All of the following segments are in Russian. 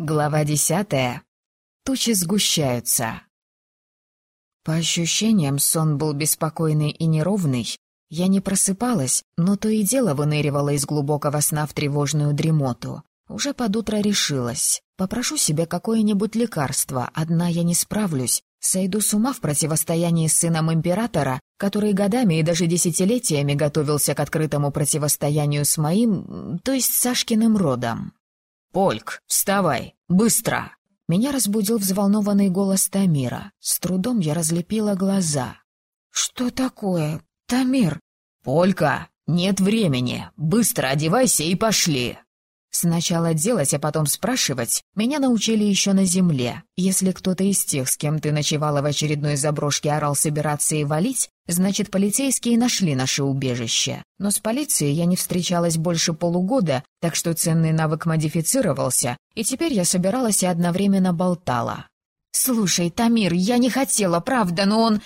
Глава десятая. Тучи сгущаются. По ощущениям, сон был беспокойный и неровный. Я не просыпалась, но то и дело выныривала из глубокого сна в тревожную дремоту. Уже под утро решилась. Попрошу себе какое-нибудь лекарство, одна я не справлюсь. Сойду с ума в противостоянии с сыном императора, который годами и даже десятилетиями готовился к открытому противостоянию с моим, то есть Сашкиным родом. «Польк, вставай! Быстро!» Меня разбудил взволнованный голос Тамира. С трудом я разлепила глаза. «Что такое? Тамир?» «Полька, нет времени! Быстро одевайся и пошли!» Сначала делать, а потом спрашивать меня научили еще на земле. Если кто-то из тех, с кем ты ночевала в очередной заброшке, орал собираться и валить, значит, полицейские нашли наше убежище. Но с полицией я не встречалась больше полугода, так что ценный навык модифицировался, и теперь я собиралась и одновременно болтала. «Слушай, Тамир, я не хотела, правда, но он...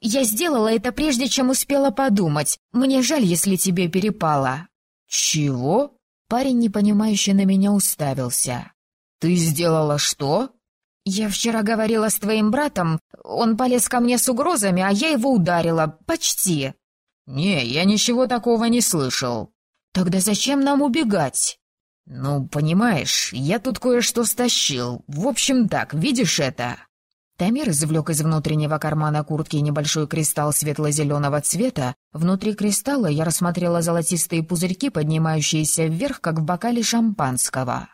Я сделала это прежде, чем успела подумать. Мне жаль, если тебе перепало». «Чего?» Парень, непонимающе на меня уставился. «Ты сделала что?» «Я вчера говорила с твоим братом. Он полез ко мне с угрозами, а я его ударила. Почти». «Не, я ничего такого не слышал». «Тогда зачем нам убегать?» «Ну, понимаешь, я тут кое-что стащил. В общем так, видишь это?» Тамир извлек из внутреннего кармана куртки небольшой кристалл светло-зеленого цвета. Внутри кристалла я рассмотрела золотистые пузырьки, поднимающиеся вверх, как в бокале шампанского.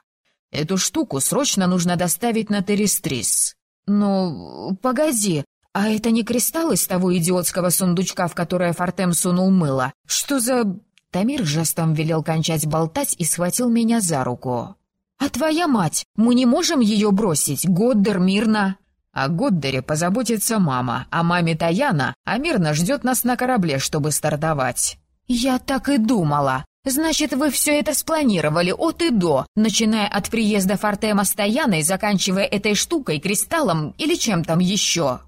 «Эту штуку срочно нужно доставить на Терестрис». «Ну, погоди, а это не кристалл из того идиотского сундучка, в которое Фортем сунул мыло? Что за...» Тамир жестом велел кончать болтать и схватил меня за руку. «А твоя мать? Мы не можем ее бросить? Годдер, мирно!» О Годдере позаботится мама, а маме Таяна, а мирно ждет нас на корабле, чтобы стартовать». «Я так и думала. Значит, вы все это спланировали от и до, начиная от приезда Фортема с Таяной, заканчивая этой штукой, кристаллом или чем там еще».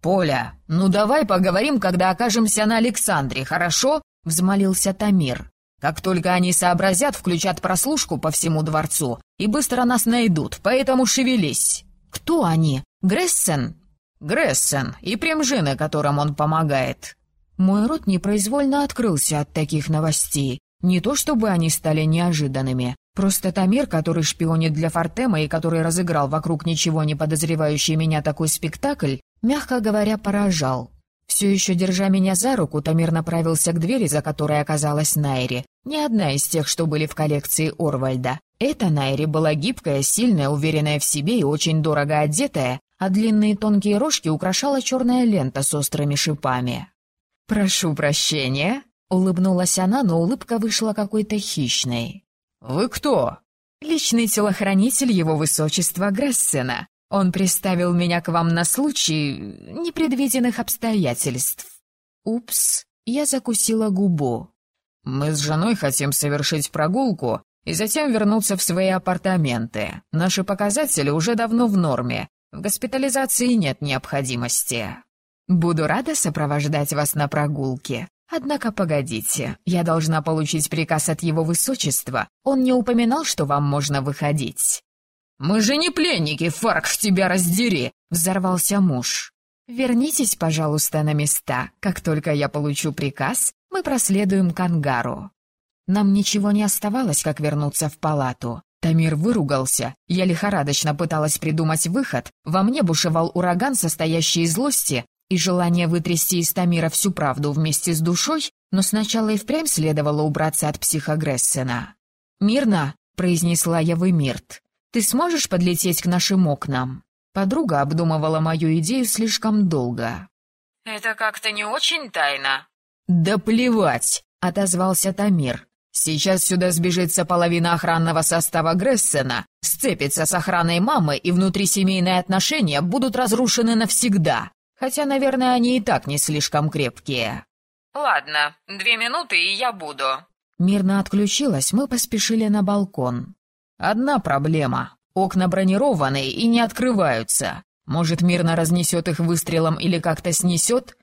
«Поля, ну давай поговорим, когда окажемся на Александре, хорошо?» — взмолился Тамир. «Как только они сообразят, включат прослушку по всему дворцу и быстро нас найдут, поэтому шевелись». «Кто они? Грессен?» «Грессен и Премжины, которым он помогает». Мой рот непроизвольно открылся от таких новостей. Не то чтобы они стали неожиданными. Просто Тамир, который шпионит для Фортема и который разыграл вокруг ничего не подозревающий меня такой спектакль, мягко говоря, поражал. Все еще держа меня за руку, Тамир направился к двери, за которой оказалась Найри. Не одна из тех, что были в коллекции Орвальда. Эта Найри была гибкая, сильная, уверенная в себе и очень дорого одетая, а длинные тонкие рожки украшала черная лента с острыми шипами. «Прошу прощения», — улыбнулась она, но улыбка вышла какой-то хищной. «Вы кто?» «Личный телохранитель его высочества Грессена. Он приставил меня к вам на случай непредвиденных обстоятельств». «Упс», — я закусила губу. «Мы с женой хотим совершить прогулку и затем вернуться в свои апартаменты. Наши показатели уже давно в норме. В госпитализации нет необходимости. Буду рада сопровождать вас на прогулке. Однако погодите, я должна получить приказ от его высочества. Он не упоминал, что вам можно выходить. «Мы же не пленники, Фарк, тебя раздери!» — взорвался муж. «Вернитесь, пожалуйста, на места. Как только я получу приказ, мы проследуем к ангару». Нам ничего не оставалось, как вернуться в палату. Тамир выругался, я лихорадочно пыталась придумать выход, во мне бушевал ураган, состоящий из злости и желание вытрясти из Тамира всю правду вместе с душой, но сначала и впрямь следовало убраться от психогрессена. «Мирно», — произнесла я Вымирт, — «ты сможешь подлететь к нашим окнам?» Подруга обдумывала мою идею слишком долго. «Это как-то не очень тайно». «Да плевать!» — отозвался Тамир. Сейчас сюда сбежится половина охранного состава Грессена, сцепится с охраной мамы, и внутрисемейные отношения будут разрушены навсегда. Хотя, наверное, они и так не слишком крепкие. «Ладно, две минуты, и я буду». Мирно отключилась, мы поспешили на балкон. «Одна проблема. Окна бронированные и не открываются. Может, мирно разнесет их выстрелом или как-то снесет?»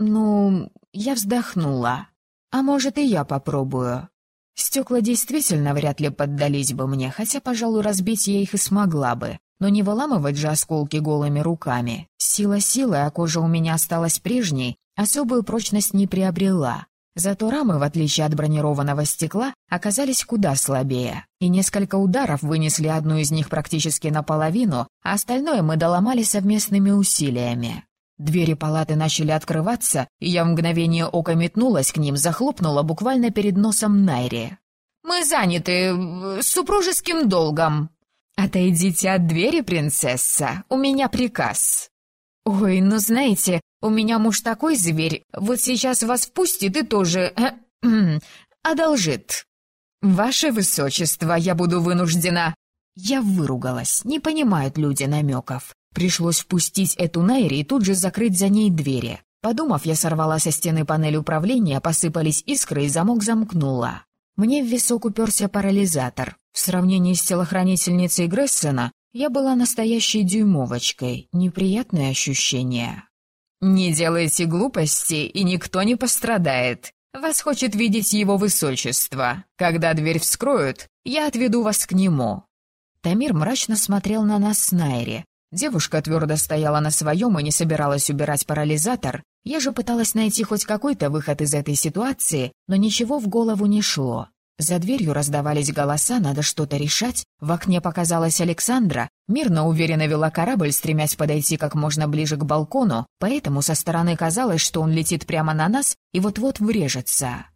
«Ну...» Я вздохнула. «А может, и я попробую». Стекла действительно вряд ли поддались бы мне, хотя, пожалуй, разбить я их и смогла бы. Но не выламывать же осколки голыми руками. Сила силы, а кожа у меня осталась прежней, особую прочность не приобрела. Зато рамы, в отличие от бронированного стекла, оказались куда слабее, и несколько ударов вынесли одну из них практически наполовину, а остальное мы доломали совместными усилиями. Двери палаты начали открываться, и я в мгновение ока метнулась к ним, захлопнула буквально перед носом Найри. «Мы заняты э, супружеским долгом». «Отойдите от двери, принцесса, у меня приказ». «Ой, ну знаете, у меня муж такой зверь, вот сейчас вас впустит и тоже... Э, одолжит». «Ваше высочество, я буду вынуждена...» Я выругалась, не понимают люди намеков. Пришлось впустить эту Найри и тут же закрыть за ней двери. Подумав, я сорвала со стены панель управления, посыпались искры и замок замкнула. Мне в висок уперся парализатор. В сравнении с телохранительницей Грессена я была настоящей дюймовочкой. Неприятное ощущение. «Не делайте глупости, и никто не пострадает. Вас хочет видеть его высочество. Когда дверь вскроют, я отведу вас к нему». Тамир мрачно смотрел на нас с Найри. Девушка твердо стояла на своем и не собиралась убирать парализатор. Я же пыталась найти хоть какой-то выход из этой ситуации, но ничего в голову не шло. За дверью раздавались голоса, надо что-то решать. В окне показалась Александра, мирно уверенно вела корабль, стремясь подойти как можно ближе к балкону, поэтому со стороны казалось, что он летит прямо на нас и вот-вот врежется.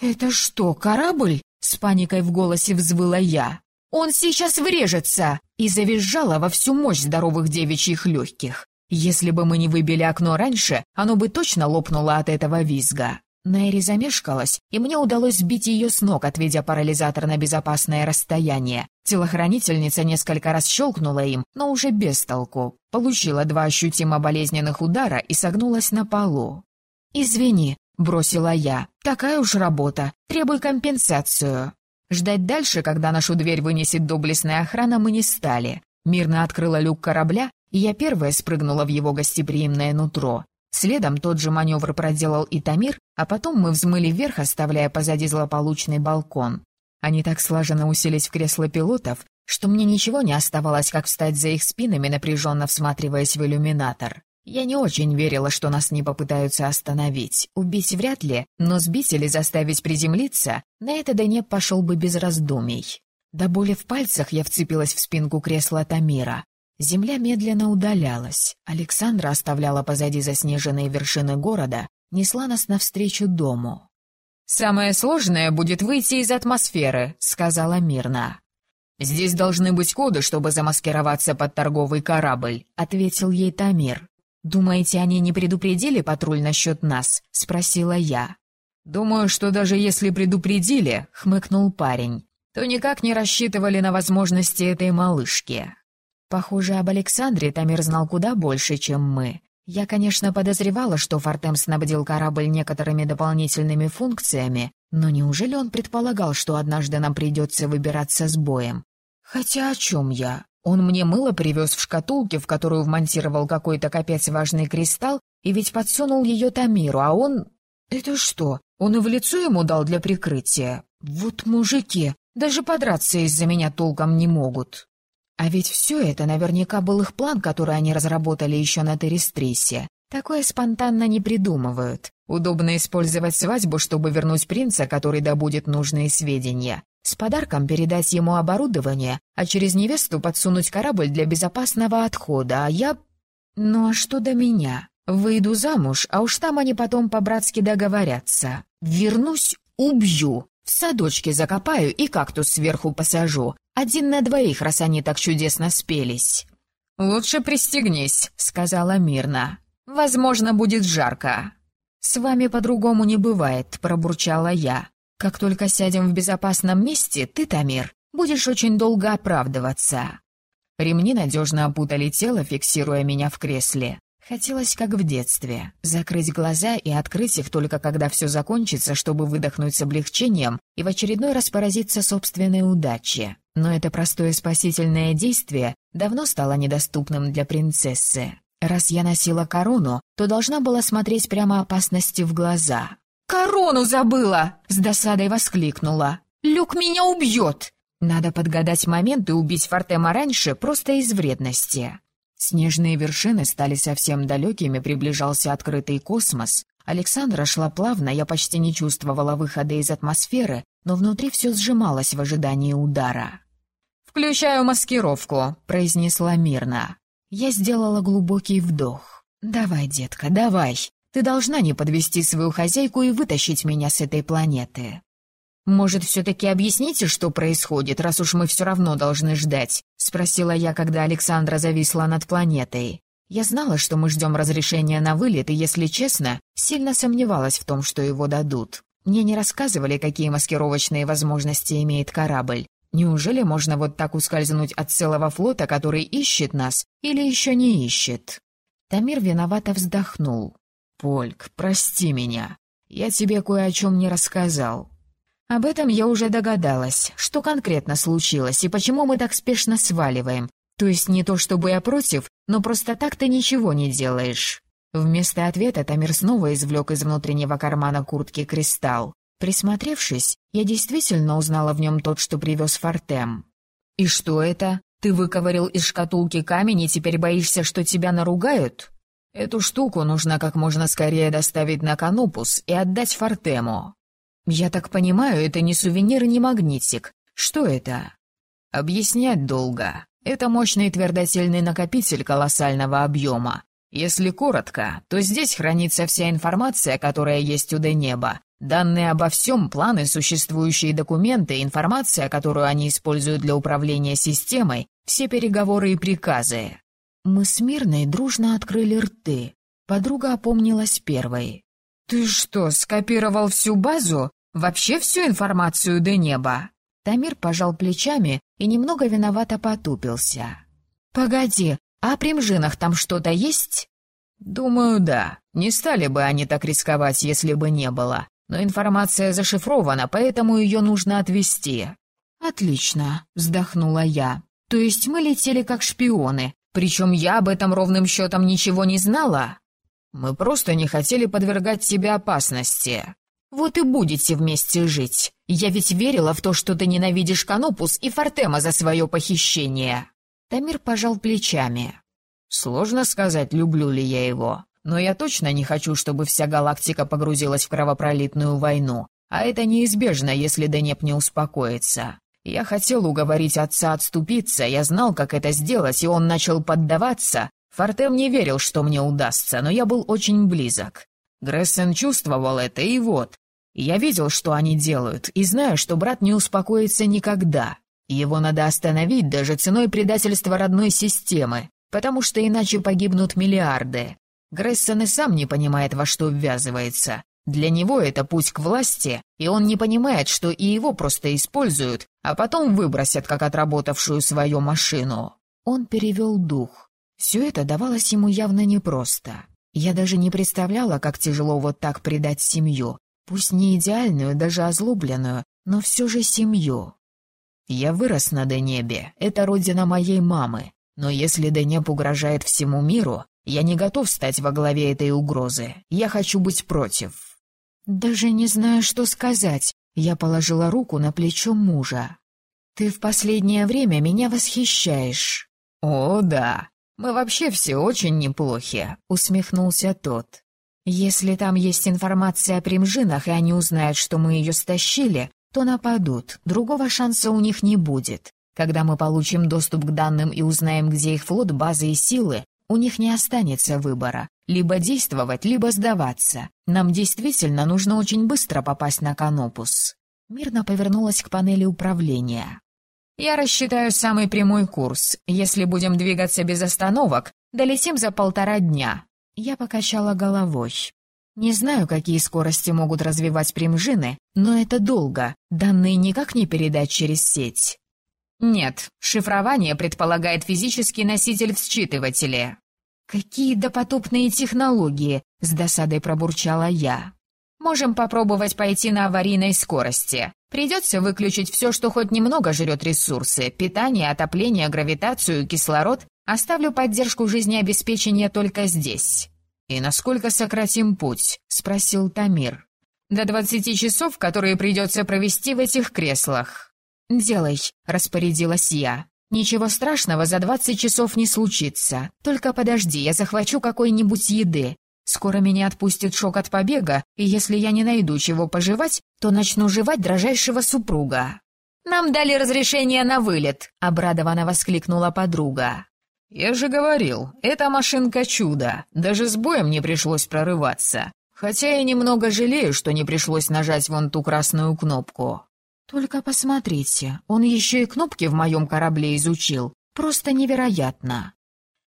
«Это что, корабль?» — с паникой в голосе взвыла я. «Он сейчас врежется!» И завизжала во всю мощь здоровых девичьих легких. Если бы мы не выбили окно раньше, оно бы точно лопнуло от этого визга. Найри замешкалась, и мне удалось сбить ее с ног, отведя парализатор на безопасное расстояние. Телохранительница несколько раз щелкнула им, но уже без толку. Получила два ощутимо болезненных удара и согнулась на полу. «Извини», — бросила я, — «такая уж работа, требуй компенсацию». Ждать дальше, когда нашу дверь вынесет доблестная охрана, мы не стали. Мирно открыла люк корабля, и я первая спрыгнула в его гостеприимное нутро. Следом тот же маневр проделал и Тамир, а потом мы взмыли вверх, оставляя позади злополучный балкон. Они так слаженно уселись в кресло пилотов, что мне ничего не оставалось, как встать за их спинами, напряженно всматриваясь в иллюминатор. Я не очень верила, что нас не попытаются остановить. Убить вряд ли, но сбить или заставить приземлиться, на это Данеп пошел бы без раздумий. До боли в пальцах я вцепилась в спинку кресла Тамира. Земля медленно удалялась. Александра оставляла позади заснеженные вершины города, несла нас навстречу дому. «Самое сложное будет выйти из атмосферы», — сказала мирно. «Здесь должны быть коды, чтобы замаскироваться под торговый корабль», — ответил ей Тамир. «Думаете, они не предупредили патруль насчет нас?» — спросила я. «Думаю, что даже если предупредили», — хмыкнул парень, «то никак не рассчитывали на возможности этой малышки». Похоже, об Александре Тамир знал куда больше, чем мы. Я, конечно, подозревала, что Фортем снабдил корабль некоторыми дополнительными функциями, но неужели он предполагал, что однажды нам придется выбираться с боем? Хотя о чем я? Он мне мыло привез в шкатулке, в которую вмонтировал какой-то капец важный кристалл, и ведь подсунул ее Тамиру, а он... Это что, он и в лицо ему дал для прикрытия? Вот мужики, даже подраться из-за меня толком не могут. А ведь все это наверняка был их план, который они разработали еще на Терестрисе. Такое спонтанно не придумывают. Удобно использовать свадьбу, чтобы вернуть принца, который добудет нужные сведения. С подарком передать ему оборудование, а через невесту подсунуть корабль для безопасного отхода, а я... Ну а что до меня? Выйду замуж, а уж там они потом по-братски договорятся. Вернусь — убью. В садочке закопаю и кактус сверху посажу. Один на двоих, раз они так чудесно спелись. «Лучше пристегнись», — сказала мирно. «Возможно, будет жарко». «С вами по-другому не бывает», — пробурчала я. «Как только сядем в безопасном месте, ты, Тамир, будешь очень долго оправдываться». Ремни надежно опутали тело, фиксируя меня в кресле. Хотелось, как в детстве, закрыть глаза и открыть их только когда все закончится, чтобы выдохнуть с облегчением и в очередной раз поразиться собственной удаче. Но это простое спасительное действие давно стало недоступным для принцессы. Раз я носила корону, то должна была смотреть прямо опасности в глаза. «Корону забыла!» — с досадой воскликнула. Люк меня убьет! Надо подгадать момент и убить Фортема раньше, просто из вредности. Снежные вершины стали совсем далекими, приближался открытый космос. Александра шла плавно, я почти не чувствовала выхода из атмосферы, но внутри все сжималось в ожидании удара. «Включаю маскировку», — произнесла мирно. Я сделала глубокий вдох. «Давай, детка, давай. Ты должна не подвести свою хозяйку и вытащить меня с этой планеты». «Может, все-таки объясните, что происходит, раз уж мы все равно должны ждать?» — спросила я, когда Александра зависла над планетой. Я знала, что мы ждем разрешения на вылет, и, если честно, сильно сомневалась в том, что его дадут. Мне не рассказывали, какие маскировочные возможности имеет корабль. Неужели можно вот так ускользнуть от целого флота, который ищет нас, или еще не ищет? Тамир виновато вздохнул. «Польк, прости меня. Я тебе кое о чем не рассказал. Об этом я уже догадалась, что конкретно случилось и почему мы так спешно сваливаем. То есть не то чтобы я против, но просто так ты ничего не делаешь. Вместо ответа Тамир снова извлек из внутреннего кармана куртки кристалл. Присмотревшись, я действительно узнала в нем тот, что привез Фортем. «И что это? Ты выковырил из шкатулки камень и теперь боишься, что тебя наругают?» «Эту штуку нужно как можно скорее доставить на Канупус и отдать Фортему. «Я так понимаю, это не сувенир не магнитик. Что это?» «Объяснять долго. Это мощный твердотельный накопитель колоссального объема. Если коротко, то здесь хранится вся информация, которая есть у Денеба. Данные обо всем, планы, существующие документы, информация, которую они используют для управления системой, все переговоры и приказы». Мы с Мирной дружно открыли рты. Подруга опомнилась первой. «Ты что, скопировал всю базу? Вообще всю информацию до неба?» Тамир пожал плечами и немного виновато потупился. «Погоди, а при мжинах там что-то есть?» «Думаю, да. Не стали бы они так рисковать, если бы не было. Но информация зашифрована, поэтому ее нужно отвести». «Отлично», — вздохнула я. «То есть мы летели как шпионы, причем я об этом ровным счетом ничего не знала?» Мы просто не хотели подвергать себя опасности. Вот и будете вместе жить. Я ведь верила в то, что ты ненавидишь Канопус и Фортема за свое похищение». Тамир пожал плечами. «Сложно сказать, люблю ли я его. Но я точно не хочу, чтобы вся галактика погрузилась в кровопролитную войну. А это неизбежно, если Денеп не успокоится. Я хотел уговорить отца отступиться, я знал, как это сделать, и он начал поддаваться, Фортем не верил, что мне удастся, но я был очень близок. Грессен чувствовал это, и вот. Я видел, что они делают, и знаю, что брат не успокоится никогда. Его надо остановить даже ценой предательства родной системы, потому что иначе погибнут миллиарды. Грессен и сам не понимает, во что ввязывается. Для него это путь к власти, и он не понимает, что и его просто используют, а потом выбросят, как отработавшую свою машину. Он перевел дух. Все это давалось ему явно непросто. Я даже не представляла, как тяжело вот так предать семью, пусть не идеальную, даже озлобленную, но все же семью. Я вырос на Денебе, это родина моей мамы, но если Денеб угрожает всему миру, я не готов стать во главе этой угрозы, я хочу быть против. Даже не знаю, что сказать, я положила руку на плечо мужа. Ты в последнее время меня восхищаешь. О, да, «Мы вообще все очень неплохи», — усмехнулся тот. «Если там есть информация о примжинах, и они узнают, что мы ее стащили, то нападут, другого шанса у них не будет. Когда мы получим доступ к данным и узнаем, где их флот, базы и силы, у них не останется выбора. Либо действовать, либо сдаваться. Нам действительно нужно очень быстро попасть на Канопус». Мирно повернулась к панели управления. Я рассчитаю самый прямой курс. Если будем двигаться без остановок, долетим за полтора дня. Я покачала головой. Не знаю, какие скорости могут развивать примжины, но это долго. Данные никак не передать через сеть. Нет, шифрование предполагает физический носитель в считывателе. Какие допотопные технологии, с досадой пробурчала я. Можем попробовать пойти на аварийной скорости. Придется выключить все, что хоть немного жрет ресурсы. Питание, отопление, гравитацию, кислород. Оставлю поддержку жизнеобеспечения только здесь. «И насколько сократим путь?» — спросил Тамир. до двадцати часов, которые придется провести в этих креслах». «Делай», — распорядилась я. «Ничего страшного за двадцать часов не случится. Только подожди, я захвачу какой-нибудь еды. Скоро меня отпустит шок от побега, и если я не найду чего пожевать, то начну жевать дрожайшего супруга». «Нам дали разрешение на вылет», — обрадованно воскликнула подруга. «Я же говорил, эта машинка чудо, даже с боем не пришлось прорываться. Хотя я немного жалею, что не пришлось нажать вон ту красную кнопку». «Только посмотрите, он еще и кнопки в моем корабле изучил. Просто невероятно».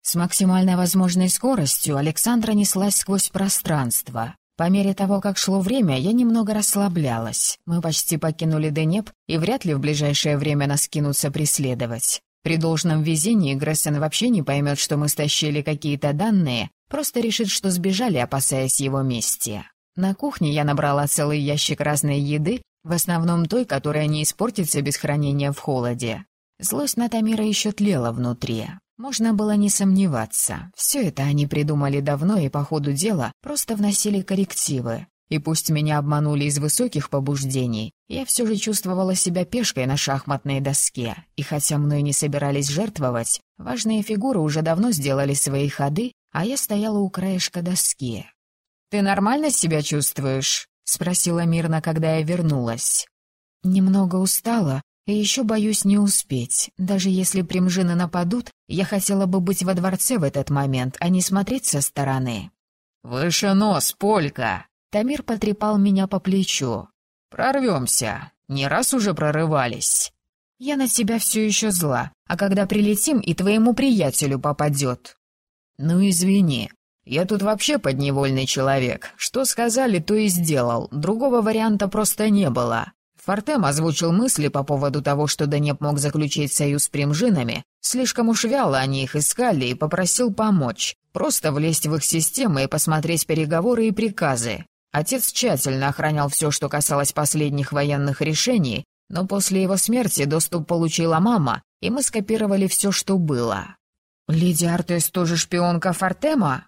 С максимальной возможной скоростью Александра неслась сквозь пространство. По мере того, как шло время, я немного расслаблялась. Мы почти покинули Денеп, и вряд ли в ближайшее время нас кинутся преследовать. При должном везении Грессен вообще не поймет, что мы стащили какие-то данные, просто решит, что сбежали, опасаясь его мести. На кухне я набрала целый ящик разной еды, в основном той, которая не испортится без хранения в холоде. Злость на Тамира еще тлела внутри. Можно было не сомневаться. Все это они придумали давно и по ходу дела просто вносили коррективы. И пусть меня обманули из высоких побуждений, я все же чувствовала себя пешкой на шахматной доске. И хотя мной не собирались жертвовать, важные фигуры уже давно сделали свои ходы, а я стояла у краешка доски. «Ты нормально себя чувствуешь?» — спросила мирно, когда я вернулась. «Немного устала, и еще боюсь не успеть. Даже если примжины нападут, я хотела бы быть во дворце в этот момент, а не смотреть со стороны. «Выше нос, Полька!» Тамир потрепал меня по плечу. «Прорвемся. Не раз уже прорывались». «Я на тебя все еще зла, а когда прилетим, и твоему приятелю попадет». «Ну, извини. Я тут вообще подневольный человек. Что сказали, то и сделал. Другого варианта просто не было. Фортем озвучил мысли по поводу того, что Денеп мог заключить союз с примжинами. Слишком уж вяло они их искали и попросил помочь. Просто влезть в их системы и посмотреть переговоры и приказы. Отец тщательно охранял все, что касалось последних военных решений, но после его смерти доступ получила мама, и мы скопировали все, что было. «Леди Артес тоже шпионка Фортема?»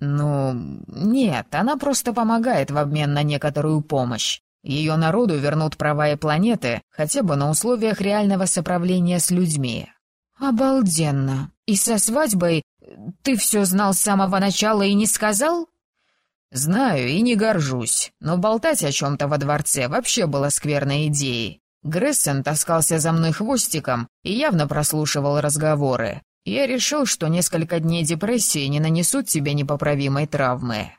«Ну, нет, она просто помогает в обмен на некоторую помощь. Ее народу вернут права и планеты, хотя бы на условиях реального соправления с людьми. Обалденно. И со свадьбой ты все знал с самого начала и не сказал? Знаю и не горжусь, но болтать о чем-то во дворце вообще было скверной идеей. Грессен таскался за мной хвостиком и явно прослушивал разговоры. Я решил, что несколько дней депрессии не нанесут тебе непоправимой травмы.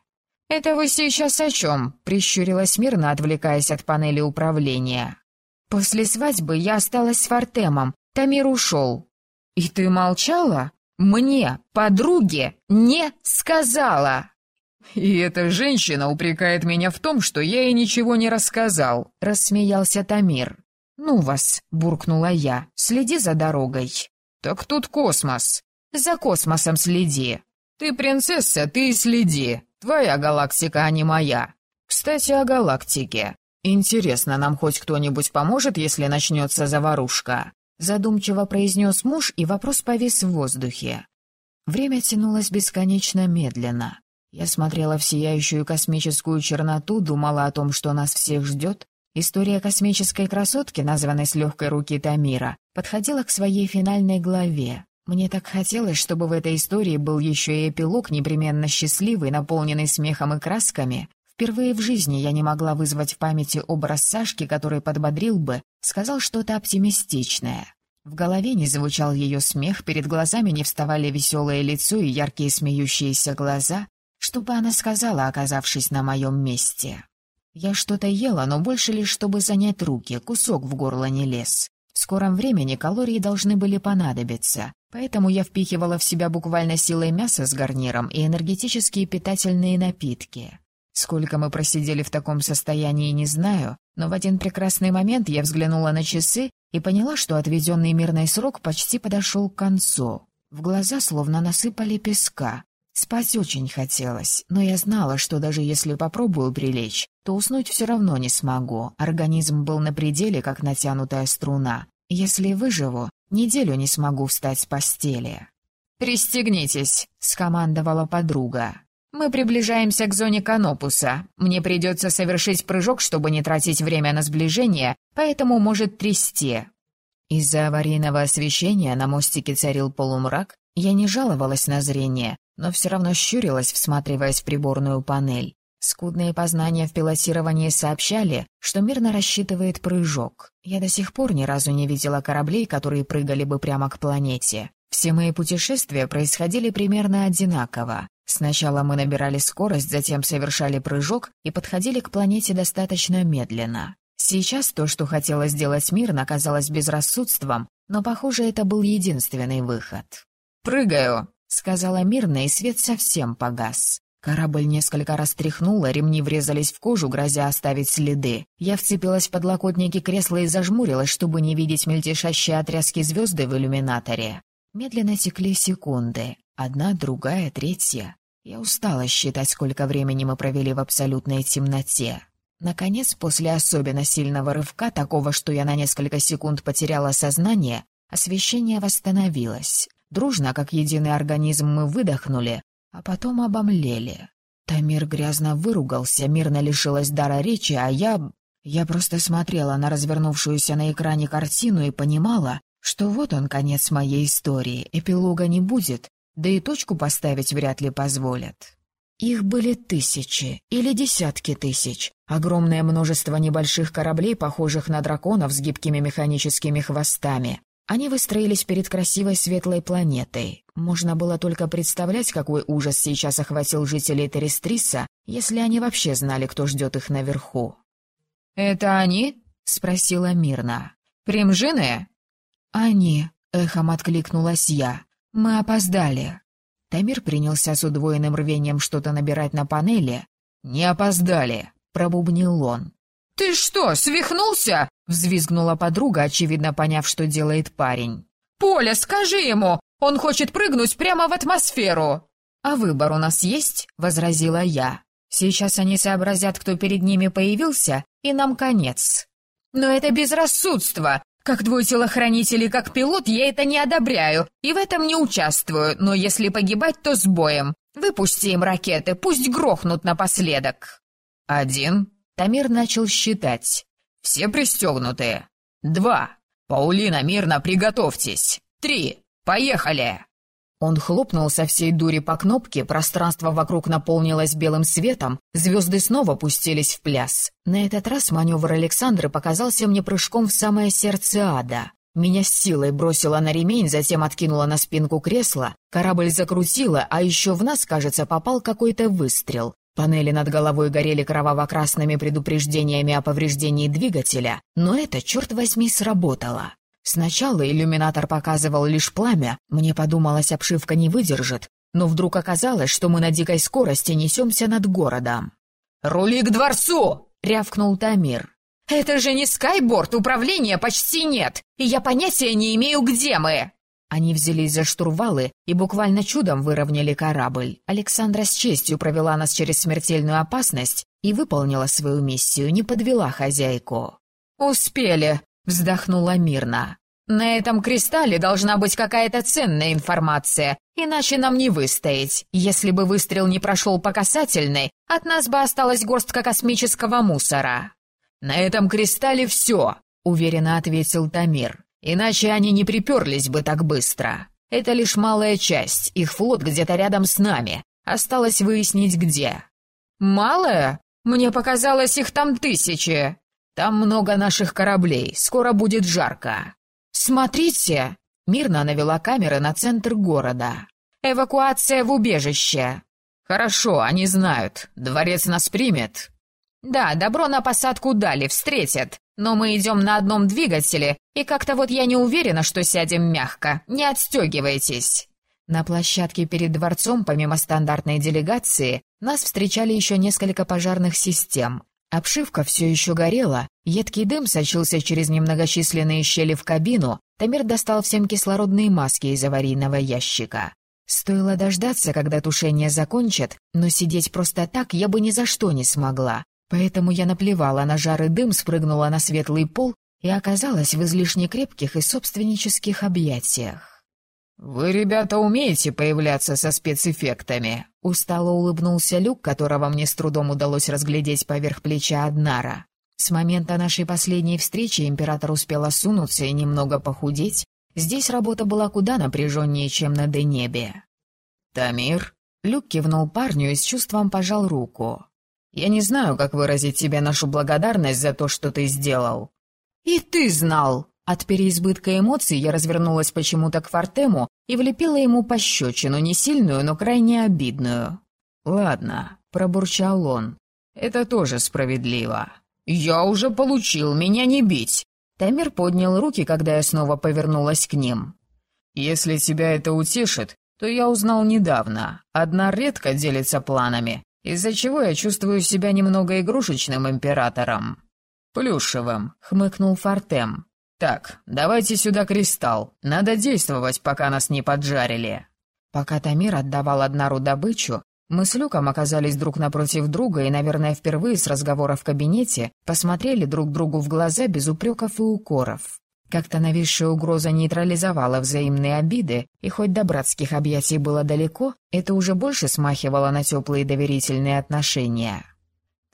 «Это вы сейчас о чем?» — прищурилась мирно, отвлекаясь от панели управления. «После свадьбы я осталась с Фортемом. Тамир ушел». «И ты молчала? Мне, подруге, не сказала!» «И эта женщина упрекает меня в том, что я ей ничего не рассказал», — рассмеялся Тамир. «Ну вас», — буркнула я, — «следи за дорогой». «Так тут космос». «За космосом следи». «Ты принцесса, ты и следи. Твоя галактика, а не моя. Кстати, о галактике. Интересно, нам хоть кто-нибудь поможет, если начнется заварушка?» Задумчиво произнес муж, и вопрос повис в воздухе. Время тянулось бесконечно медленно. Я смотрела в сияющую космическую черноту, думала о том, что нас всех ждет. История космической красотки, названной с легкой руки Тамира, подходила к своей финальной главе. Мне так хотелось, чтобы в этой истории был еще и эпилог, непременно счастливый, наполненный смехом и красками. Впервые в жизни я не могла вызвать в памяти образ Сашки, который подбодрил бы, сказал что-то оптимистичное. В голове не звучал ее смех, перед глазами не вставали веселое лицо и яркие смеющиеся глаза. Что бы она сказала, оказавшись на моем месте? Я что-то ела, но больше лишь чтобы занять руки, кусок в горло не лез. В скором времени калории должны были понадобиться. Поэтому я впихивала в себя буквально силой мяса с гарниром и энергетические питательные напитки. Сколько мы просидели в таком состоянии, не знаю, но в один прекрасный момент я взглянула на часы и поняла, что отведенный мирный срок почти подошел к концу. В глаза словно насыпали песка. Спать очень хотелось, но я знала, что даже если попробую прилечь, то уснуть все равно не смогу. Организм был на пределе, как натянутая струна. Если выживу, Неделю не смогу встать с постели. «Пристегнитесь», — скомандовала подруга. Мы приближаемся к зоне Канопуса. Мне придется совершить прыжок, чтобы не тратить время на сближение, поэтому может трясти». Из-за аварийного освещения на мостике царил полумрак, я не жаловалась на зрение, но все равно щурилась, всматриваясь в приборную панель. Скудные познания в пилотировании сообщали, что мирно рассчитывает прыжок. Я до сих пор ни разу не видела кораблей, которые прыгали бы прямо к планете. Все мои путешествия происходили примерно одинаково. Сначала мы набирали скорость, затем совершали прыжок и подходили к планете достаточно медленно. Сейчас то, что хотела сделать мирно, казалось безрассудством, но, похоже, это был единственный выход. «Прыгаю!» — сказала мирно, и свет совсем погас. Корабль несколько раз тряхнула, ремни врезались в кожу, грозя оставить следы. Я вцепилась в подлокотники кресла и зажмурилась, чтобы не видеть мельтешащие отрязки звезды в иллюминаторе. Медленно текли секунды. Одна, другая, третья. Я устала считать, сколько времени мы провели в абсолютной темноте. Наконец, после особенно сильного рывка, такого, что я на несколько секунд потеряла сознание, освещение восстановилось. Дружно, как единый организм, мы выдохнули, а потом обомлели. Тамир грязно выругался, мирно лишилась дара речи, а я... Я просто смотрела на развернувшуюся на экране картину и понимала, что вот он конец моей истории, эпилога не будет, да и точку поставить вряд ли позволят. Их были тысячи или десятки тысяч, огромное множество небольших кораблей, похожих на драконов с гибкими механическими хвостами. Они выстроились перед красивой светлой планетой. Можно было только представлять, какой ужас сейчас охватил жителей Терестриса, если они вообще знали, кто ждет их наверху. «Это они?» — спросила Мирна. «Примжины?» «Они», — эхом откликнулась я. «Мы опоздали». Тамир принялся с удвоенным рвением что-то набирать на панели. «Не опоздали», — пробубнил он. «Ты что, свихнулся?» — взвизгнула подруга, очевидно поняв, что делает парень. «Поля, скажи ему! Он хочет прыгнуть прямо в атмосферу!» «А выбор у нас есть?» — возразила я. «Сейчас они сообразят, кто перед ними появился, и нам конец». «Но это безрассудство! Как твой телохранитель и как пилот я это не одобряю и в этом не участвую, но если погибать, то с боем. Выпусти им ракеты, пусть грохнут напоследок». «Один». Тамир начал считать. «Все пристегнутые. Два. Паулина, мирно приготовьтесь. Три. Поехали!» Он хлопнул со всей дури по кнопке, пространство вокруг наполнилось белым светом, звезды снова пустились в пляс. На этот раз маневр Александры показался мне прыжком в самое сердце ада. Меня с силой бросило на ремень, затем откинуло на спинку кресла, корабль закрутило, а еще в нас, кажется, попал какой-то выстрел. Панели над головой горели кроваво-красными предупреждениями о повреждении двигателя, но это, черт возьми, сработало. Сначала иллюминатор показывал лишь пламя, мне подумалось, обшивка не выдержит, но вдруг оказалось, что мы на дикой скорости несемся над городом. «Рули к дворцу!» — рявкнул Тамир. «Это же не скайборд, управления почти нет, и я понятия не имею, где мы!» Они взялись за штурвалы и буквально чудом выровняли корабль. Александра с честью провела нас через смертельную опасность и выполнила свою миссию, не подвела хозяйку. «Успели!» Вздохнула мирно. «На этом кристалле должна быть какая-то ценная информация, иначе нам не выстоять. Если бы выстрел не прошел по касательной, от нас бы осталась горстка космического мусора». «На этом кристалле все», — уверенно ответил Тамир. «Иначе они не приперлись бы так быстро. Это лишь малая часть, их флот где-то рядом с нами. Осталось выяснить, где». «Малая? Мне показалось, их там тысячи». Там много наших кораблей, скоро будет жарко. Смотрите!» Мирно навела камеры на центр города. «Эвакуация в убежище!» «Хорошо, они знают. Дворец нас примет?» «Да, добро на посадку дали, встретят. Но мы идем на одном двигателе, и как-то вот я не уверена, что сядем мягко. Не отстегивайтесь!» На площадке перед дворцом, помимо стандартной делегации, нас встречали еще несколько пожарных систем. Обшивка все еще горела, едкий дым сочился через немногочисленные щели в кабину, Тамир достал всем кислородные маски из аварийного ящика. Стоило дождаться, когда тушение закончат, но сидеть просто так я бы ни за что не смогла. Поэтому я наплевала на жар и дым, спрыгнула на светлый пол и оказалась в излишне крепких и собственнических объятиях. «Вы, ребята, умеете появляться со спецэффектами?» Устало улыбнулся Люк, которого мне с трудом удалось разглядеть поверх плеча Аднара. С момента нашей последней встречи император успел осунуться и немного похудеть. Здесь работа была куда напряженнее, чем на Денебе. «Тамир?» Люк кивнул парню и с чувством пожал руку. «Я не знаю, как выразить тебе нашу благодарность за то, что ты сделал». «И ты знал!» От переизбытка эмоций я развернулась почему-то к Фортему и влепила ему пощечину, не сильную, но крайне обидную. «Ладно», — пробурчал он, — «это тоже справедливо». «Я уже получил, меня не бить!» Тамир поднял руки, когда я снова повернулась к ним. «Если тебя это утешит, то я узнал недавно. Одна редко делится планами, из-за чего я чувствую себя немного игрушечным императором». «Плюшевым», — хмыкнул Фортем. «Так, давайте сюда кристалл. Надо действовать, пока нас не поджарили». Пока Тамир отдавал Однару добычу, мы с Люком оказались друг напротив друга и, наверное, впервые с разговора в кабинете посмотрели друг другу в глаза без упреков и укоров. Как-то нависшая угроза нейтрализовала взаимные обиды, и хоть до братских объятий было далеко, это уже больше смахивало на теплые доверительные отношения.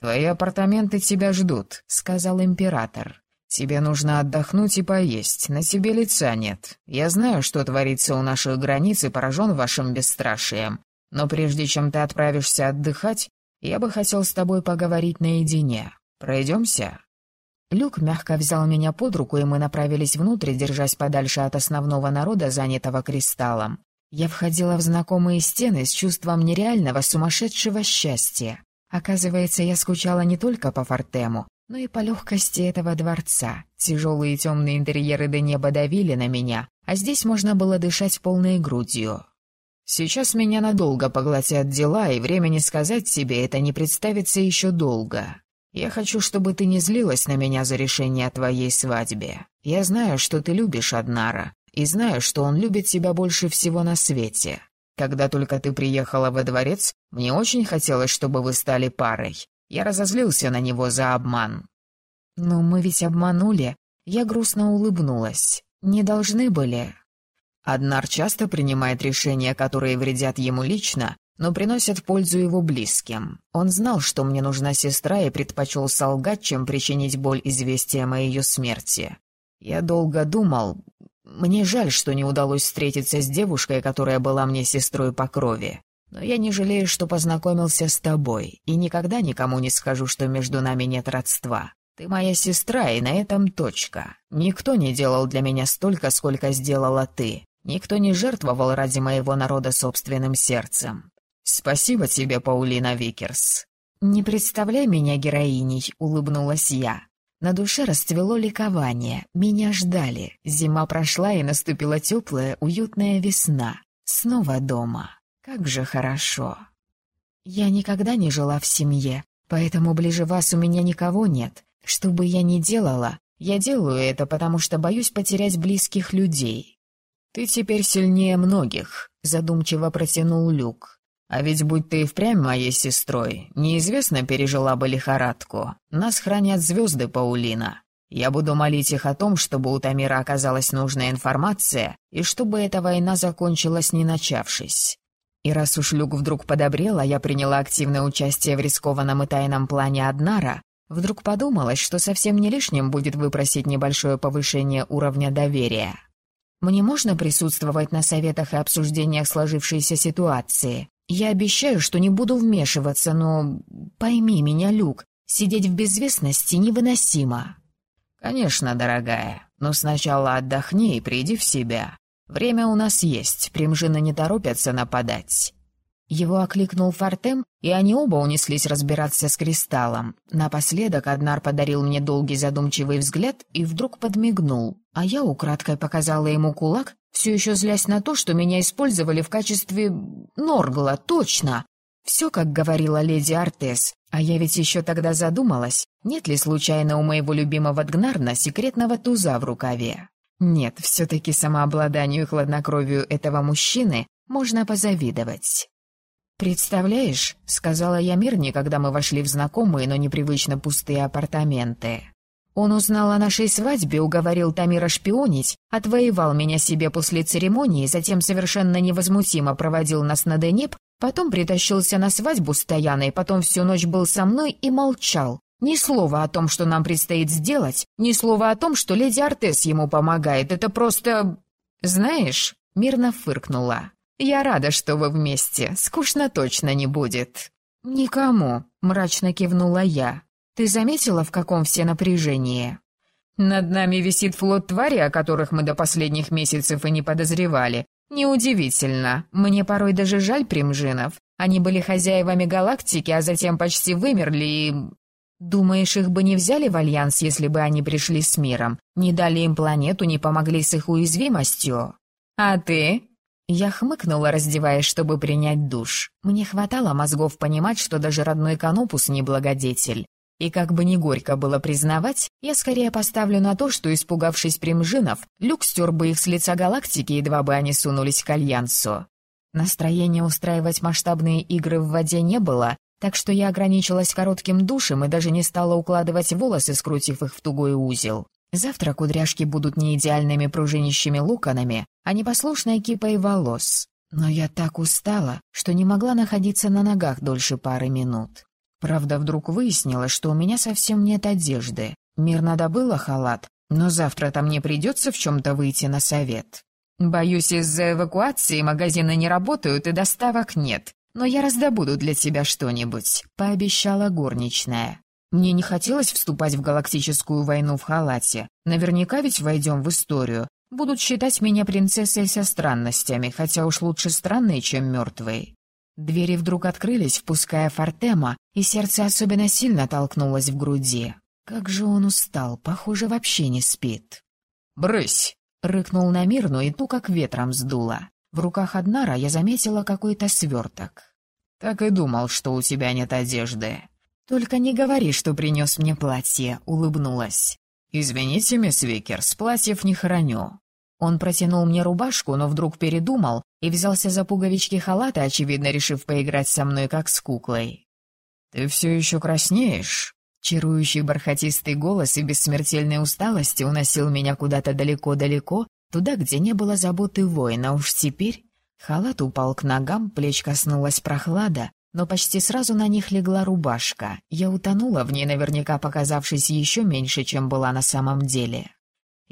«Твои апартаменты тебя ждут», — сказал император. «Тебе нужно отдохнуть и поесть, на тебе лица нет. Я знаю, что творится у наших границ и поражен вашим бесстрашием. Но прежде чем ты отправишься отдыхать, я бы хотел с тобой поговорить наедине. Пройдемся?» Люк мягко взял меня под руку, и мы направились внутрь, держась подальше от основного народа, занятого кристаллом. Я входила в знакомые стены с чувством нереального сумасшедшего счастья. Оказывается, я скучала не только по Фортему, но и по легкости этого дворца. Тяжелые темные интерьеры до неба давили на меня, а здесь можно было дышать полной грудью. Сейчас меня надолго поглотят дела, и времени сказать себе это не представится еще долго. Я хочу, чтобы ты не злилась на меня за решение о твоей свадьбе. Я знаю, что ты любишь Аднара, и знаю, что он любит тебя больше всего на свете. Когда только ты приехала во дворец, мне очень хотелось, чтобы вы стали парой. Я разозлился на него за обман». «Но мы ведь обманули». Я грустно улыбнулась. «Не должны были». Аднар часто принимает решения, которые вредят ему лично, но приносят пользу его близким. Он знал, что мне нужна сестра, и предпочел солгать, чем причинить боль известием о ее смерти. Я долго думал... Мне жаль, что не удалось встретиться с девушкой, которая была мне сестрой по крови. Но я не жалею, что познакомился с тобой, и никогда никому не скажу, что между нами нет родства. Ты моя сестра, и на этом точка. Никто не делал для меня столько, сколько сделала ты. Никто не жертвовал ради моего народа собственным сердцем. Спасибо тебе, Паулина Викерс. Не представляй меня героиней, улыбнулась я. На душе расцвело ликование. Меня ждали. Зима прошла, и наступила теплая, уютная весна. Снова дома. Как же хорошо. Я никогда не жила в семье, поэтому ближе вас у меня никого нет. Что бы я ни делала, я делаю это, потому что боюсь потерять близких людей. Ты теперь сильнее многих, задумчиво протянул Люк. А ведь будь ты и впрямь моей сестрой, неизвестно, пережила бы лихорадку. Нас хранят звезды Паулина. Я буду молить их о том, чтобы у Тамира оказалась нужная информация, и чтобы эта война закончилась, не начавшись. И раз уж Люк вдруг подобрел, а я приняла активное участие в рискованном и тайном плане Аднара, вдруг подумалось, что совсем не лишним будет выпросить небольшое повышение уровня доверия. Мне можно присутствовать на советах и обсуждениях сложившейся ситуации? Я обещаю, что не буду вмешиваться, но... Пойми меня, Люк, сидеть в безвестности невыносимо. Конечно, дорогая, но сначала отдохни и приди в себя. Время у нас есть, примжины не торопятся нападать». Его окликнул Фортем, и они оба унеслись разбираться с кристаллом. Напоследок Аднар подарил мне долгий задумчивый взгляд и вдруг подмигнул, а я украдкой показала ему кулак, все еще злясь на то, что меня использовали в качестве... Норгла, точно! Все, как говорила леди Артес, а я ведь еще тогда задумалась, нет ли случайно у моего любимого Дгнарна секретного туза в рукаве. Нет, все-таки самообладанию и хладнокровию этого мужчины можно позавидовать. «Представляешь», — сказала я Мирне, когда мы вошли в знакомые, но непривычно пустые апартаменты. Он узнал о нашей свадьбе, уговорил Тамира шпионить, отвоевал меня себе после церемонии, затем совершенно невозмутимо проводил нас на Денеп, потом притащился на свадьбу с Таяной, потом всю ночь был со мной и молчал. Ни слова о том, что нам предстоит сделать, ни слова о том, что леди Артес ему помогает. Это просто... Знаешь, Мирна фыркнула. Я рада, что вы вместе. Скучно точно не будет. Никому, мрачно кивнула я. Ты заметила, в каком все напряжении? Над нами висит флот тварей, о которых мы до последних месяцев и не подозревали. Неудивительно. Мне порой даже жаль примжинов. Они были хозяевами галактики, а затем почти вымерли и... Думаешь, их бы не взяли в Альянс, если бы они пришли с миром? Не дали им планету, не помогли с их уязвимостью? А ты? Я хмыкнула, раздеваясь, чтобы принять душ. Мне хватало мозгов понимать, что даже родной Канопус не благодетель. И как бы ни горько было признавать, я скорее поставлю на то, что, испугавшись примжинов, Люк стер бы их с лица галактики, едва бы они сунулись к Альянсу. Настроения устраивать масштабные игры в воде не было, так что я ограничилась коротким душем и даже не стала укладывать волосы, скрутив их в тугой узел. Завтра кудряшки будут не идеальными пружинищими луканами, а непослушной кипой волос. Но я так устала, что не могла находиться на ногах дольше пары минут. Правда, вдруг выяснилось, что у меня совсем нет одежды. Мирно добыла халат, но завтра-то мне придется в чем-то выйти на совет. Боюсь, из-за эвакуации магазины не работают и доставок нет. Но я раздобуду для тебя что-нибудь», — пообещала горничная. Мне не хотелось вступать в галактическую войну в халате. Наверняка ведь войдем в историю. Будут считать меня принцессой со странностями, хотя уж лучше странные, чем мертвые. Двери вдруг открылись, впуская Фортема, и сердце особенно сильно толкнулось в груди. Как же он устал, похоже, вообще не спит. «Брысь!» — рыкнул на Мирну, и ту как ветром сдуло. В руках Аднара я заметила какой-то сверток. «Так и думал, что у тебя нет одежды». «Только не говори, что принес мне платье», — улыбнулась. «Извините, мисс Викерс, платьев не храню». Он протянул мне рубашку, но вдруг передумал и взялся за пуговички халата, очевидно, решив поиграть со мной как с куклой. «Ты все еще краснеешь?» Чарующий бархатистый голос и без смертельной усталости уносил меня куда-то далеко-далеко, туда, где не было забот и войны. Уж теперь халат упал к ногам, плеч коснулась прохлада, но почти сразу на них легла рубашка. Я утонула в ней, наверняка показавшись еще меньше, чем была на самом деле.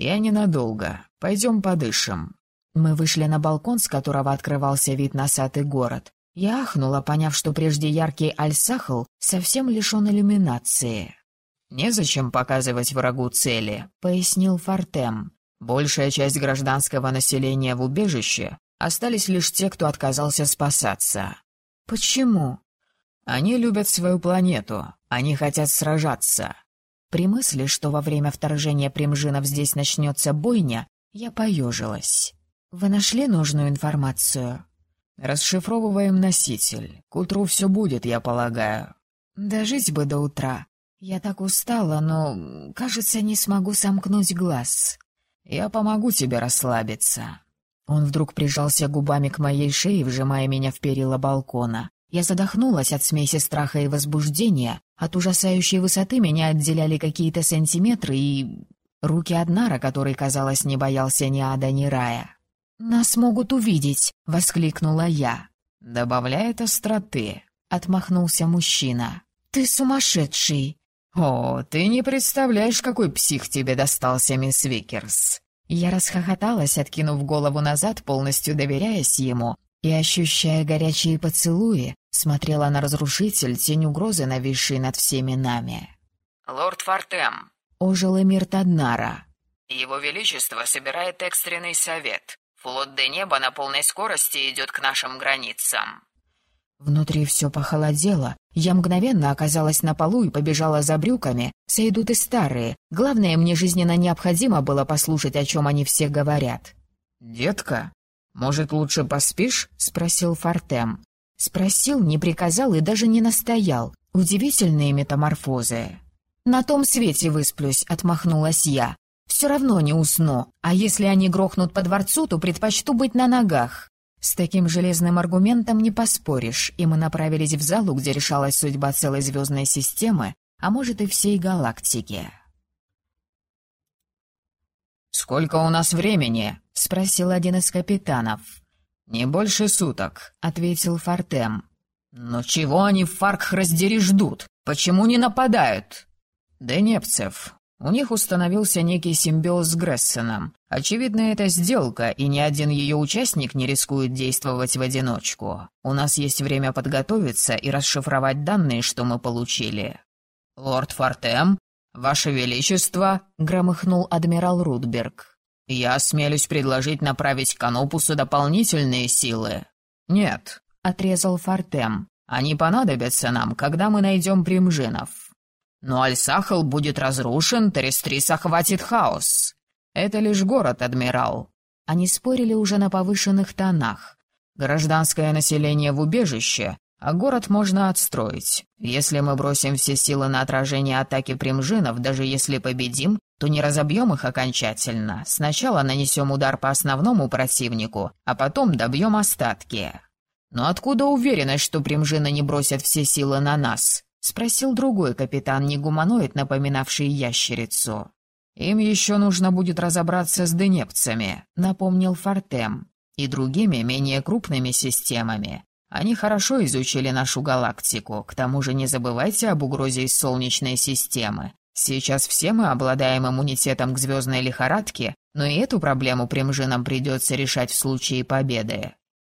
«Я ненадолго. Пойдем подышим». Мы вышли на балкон, с которого открывался вид на сад город. Я ахнула, поняв, что прежде яркий Альсахл совсем лишен иллюминации. «Незачем показывать врагу цели», — пояснил Фортем. «Большая часть гражданского населения в убежище. Остались лишь те, кто отказался спасаться». «Почему?» «Они любят свою планету. Они хотят сражаться. При мысли, что во время вторжения примжинов здесь начнется бойня, я поежилась. «Вы нашли нужную информацию?» «Расшифровываем носитель. К утру все будет, я полагаю». «Дожить бы до утра. Я так устала, но, кажется, не смогу сомкнуть глаз». «Я помогу тебе расслабиться». Он вдруг прижался губами к моей шее, вжимая меня в перила балкона. Я задохнулась от смеси страха и возбуждения. От ужасающей высоты меня отделяли какие-то сантиметры и... Руки Аднара, который, казалось, не боялся ни ада, ни рая. «Нас могут увидеть!» — воскликнула я. «Добавляет остроты», — отмахнулся мужчина. «Ты сумасшедший!» «О, ты не представляешь, какой псих тебе достался, мисс Викерс!» Я расхохоталась, откинув голову назад, полностью доверяясь ему, и, ощущая горячие поцелуи, смотрела на разрушитель, тень угрозы, нависшей над всеми нами. «Лорд Фортем», — ожил Эмир Таднара. «Его Величество собирает экстренный совет. Флот Денеба на полной скорости идет к нашим границам». Внутри все похолодело. Я мгновенно оказалась на полу и побежала за брюками. Сойдут и старые. Главное, мне жизненно необходимо было послушать, о чем они все говорят. «Детка, может, лучше поспишь?» — спросил Фортем. Спросил, не приказал и даже не настоял. Удивительные метаморфозы. «На том свете высплюсь», — отмахнулась я. «Все равно не усну, а если они грохнут по дворцу, то предпочту быть на ногах». С таким железным аргументом не поспоришь, и мы направились в залу, где решалась судьба целой звездной системы, а может и всей галактики. «Сколько у нас времени?» — спросил один из капитанов. «Не больше суток», — ответил Фортем. «Но чего они в Фаркх раздери ждут? Почему не нападают?» «Денепцев. У них установился некий симбиоз с Грессеном. Очевидно, это сделка, и ни один ее участник не рискует действовать в одиночку. У нас есть время подготовиться и расшифровать данные, что мы получили». «Лорд Фортем, Ваше Величество», — громыхнул адмирал Рудберг. «Я осмелюсь предложить направить к Анопусу дополнительные силы». «Нет», — отрезал Фортем. «Они понадобятся нам, когда мы найдем примжинов». «Но Альсахал будет разрушен, Терестрис охватит хаос». «Это лишь город, адмирал». Они спорили уже на повышенных тонах. Гражданское население в убежище, а город можно отстроить. Если мы бросим все силы на отражение атаки примжинов, даже если победим, то не разобьем их окончательно. Сначала нанесем удар по основному противнику, а потом добьем остатки. Но откуда уверенность, что примжины не бросят все силы на нас? Спросил другой капитан, не гуманоид, напоминавший ящерицу. Им еще нужно будет разобраться с денепцами, напомнил Фортем, и другими, менее крупными системами. Они хорошо изучили нашу галактику, к тому же не забывайте об угрозе из Солнечной системы. Сейчас все мы обладаем иммунитетом к звездной лихорадке, но и эту проблему примжинам придется решать в случае победы.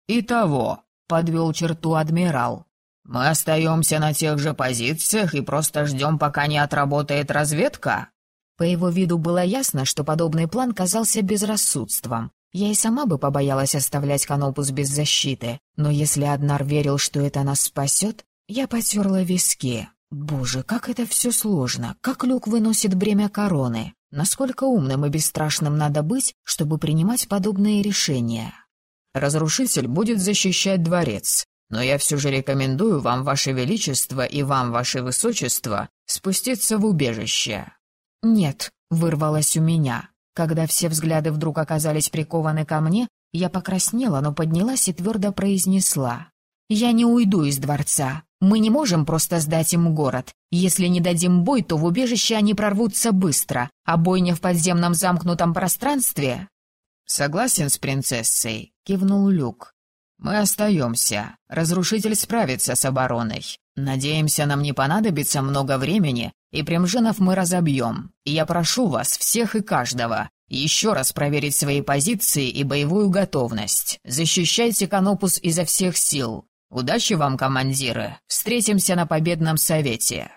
«Итого», — подвел черту адмирал, — «мы остаемся на тех же позициях и просто ждем, пока не отработает разведка?» По его виду было ясно, что подобный план казался безрассудством. Я и сама бы побоялась оставлять Канопус без защиты, но если Аднар верил, что это нас спасет, я потерла виски. Боже, как это все сложно, как Люк выносит бремя короны. Насколько умным и бесстрашным надо быть, чтобы принимать подобные решения. Разрушитель будет защищать дворец, но я все же рекомендую вам, ваше величество, и вам, ваше высочество, спуститься в убежище. Нет, вырвалось у меня. Когда все взгляды вдруг оказались прикованы ко мне, я покраснела, но поднялась и твердо произнесла. «Я не уйду из дворца. Мы не можем просто сдать им город. Если не дадим бой, то в убежище они прорвутся быстро, а бойня в подземном замкнутом пространстве...» «Согласен с принцессой», — кивнул Люк. «Мы остаемся. Разрушитель справится с обороной. Надеемся, нам не понадобится много времени, и Примжинов мы разобьем. И я прошу вас, всех и каждого, еще раз проверить свои позиции и боевую готовность. Защищайте Канопус изо всех сил. Удачи вам, командиры. Встретимся на победном совете».